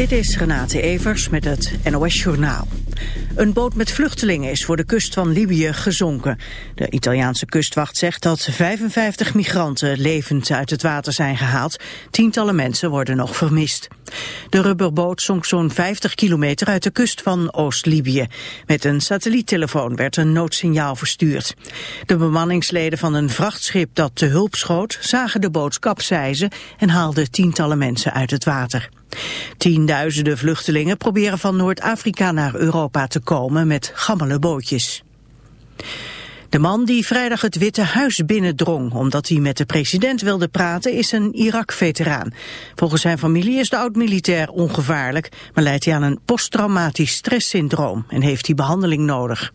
Dit is Renate Evers met het NOS Journaal. Een boot met vluchtelingen is voor de kust van Libië gezonken. De Italiaanse kustwacht zegt dat 55 migranten levend uit het water zijn gehaald. Tientallen mensen worden nog vermist. De rubberboot zonk zo'n 50 kilometer uit de kust van Oost-Libië. Met een satelliettelefoon werd een noodsignaal verstuurd. De bemanningsleden van een vrachtschip dat te hulp schoot... zagen de boot en haalden tientallen mensen uit het water. Tienduizenden vluchtelingen proberen van Noord-Afrika naar Europa te komen met gammele bootjes. De man die vrijdag het Witte Huis binnendrong omdat hij met de president wilde praten is een Irak-veteraan. Volgens zijn familie is de oud-militair ongevaarlijk, maar leidt hij aan een posttraumatisch stresssyndroom en heeft hij behandeling nodig.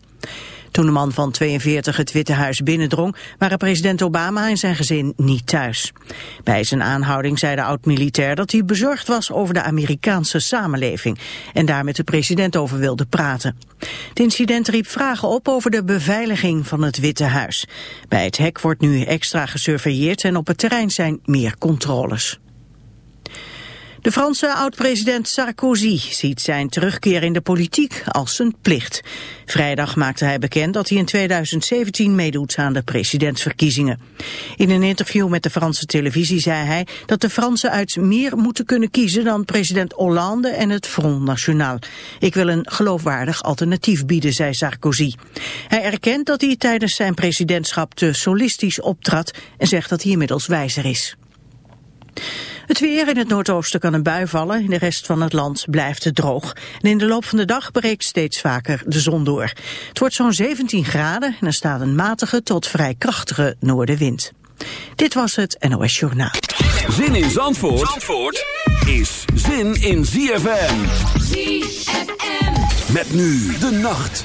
Toen de man van 42 het Witte Huis binnendrong, waren president Obama en zijn gezin niet thuis. Bij zijn aanhouding zei de oud-militair dat hij bezorgd was over de Amerikaanse samenleving en daar met de president over wilde praten. Het incident riep vragen op over de beveiliging van het Witte Huis. Bij het hek wordt nu extra gesurveilleerd en op het terrein zijn meer controles. De Franse oud-president Sarkozy ziet zijn terugkeer in de politiek als een plicht. Vrijdag maakte hij bekend dat hij in 2017 meedoet aan de presidentsverkiezingen. In een interview met de Franse televisie zei hij dat de Fransen uit meer moeten kunnen kiezen dan president Hollande en het Front National. Ik wil een geloofwaardig alternatief bieden, zei Sarkozy. Hij erkent dat hij tijdens zijn presidentschap te solistisch optrad en zegt dat hij inmiddels wijzer is. Het weer in het noordoosten kan een bui vallen. In de rest van het land blijft het droog. En in de loop van de dag breekt steeds vaker de zon door. Het wordt zo'n 17 graden en er staat een matige tot vrij krachtige noordenwind. Dit was het NOS Journaal. Zin in Zandvoort, Zandvoort is zin in ZFM. ZFM. Met nu de nacht.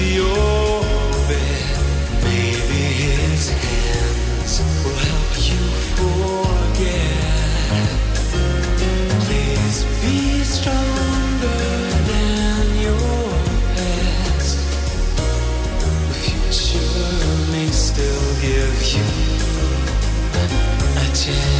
your bed. Maybe his hands will help you forget. Please be stronger than your past. The future may still give you a chance.